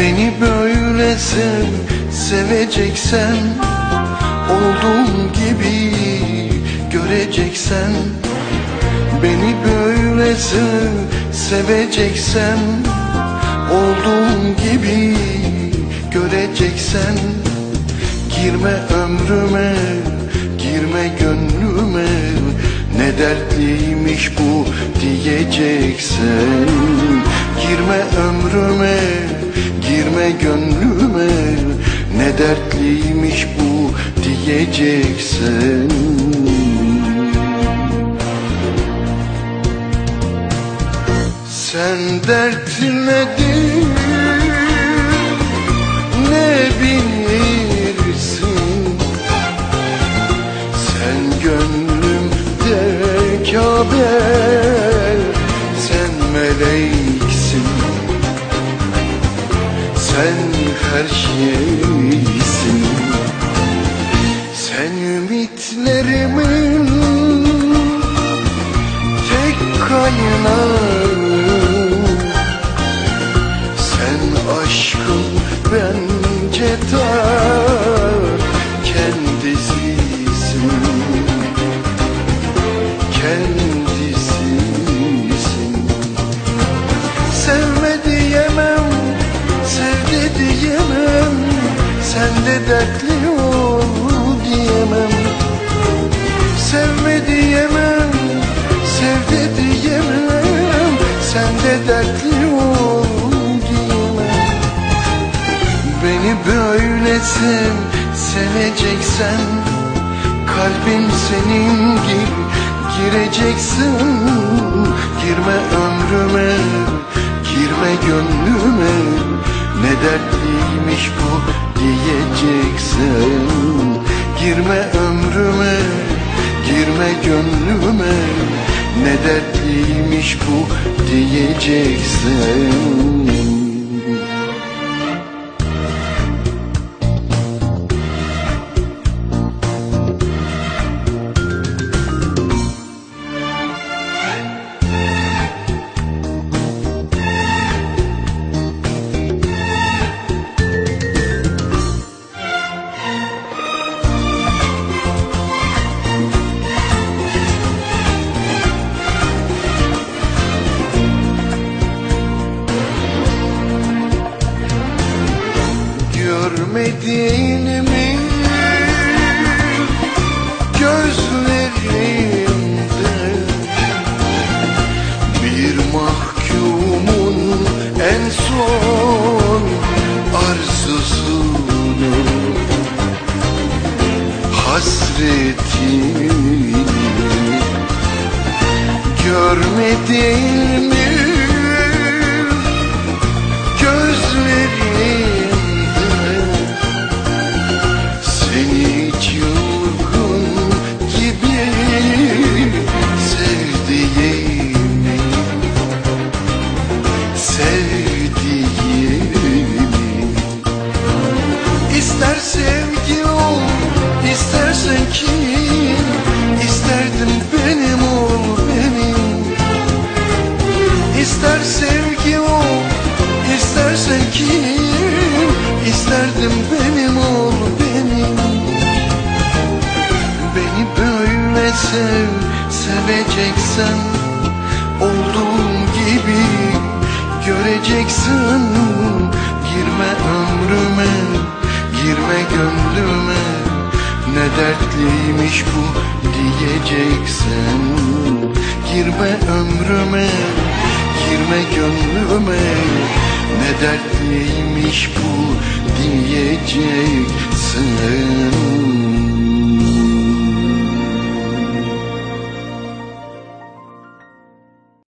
Beni böyle sev, seveceksen Olduğum gibi göreceksen. Beni böyle sev, seveceksen Olduğum gibi göreceksen. Girme ömrüme, Ne dertliymiş bu diyeceksen. Girme ömrüme, girme gönlüme Ne dertliymiş bu diyeceksen. Sen dertine değil Sen meleksin. Sen her şeysin. Sen ümitlerimin tek kaynağı. Sen aşkın bence ta dertli ol diyemem. Sevme diyemem, sevdi diyemem. Sen de dertli ol diyemem. Beni böyle sev, seveceksen. Kalbim senin gibi gireceksin. Girme ömrüme, girme gönlüme. Ne dertliymiş bu diyeceksin Girme ömrüme, girme gönlüme. Ne dertliymiş bu diyeceksin Görmediğin mi gözlerimde Bir mahkumun en son arzusunu Hasretini Görmediğin mi İsterdim benim ol benim. Beni böyle sev, seveceksen Olduğum gibi göreceksin. Girme ömrüme, girme gönlüme. Ne dertliymiş bu diyeceksin Girme ömrüme, girme gönlüme. Ne dertliymiş bu diyeceksin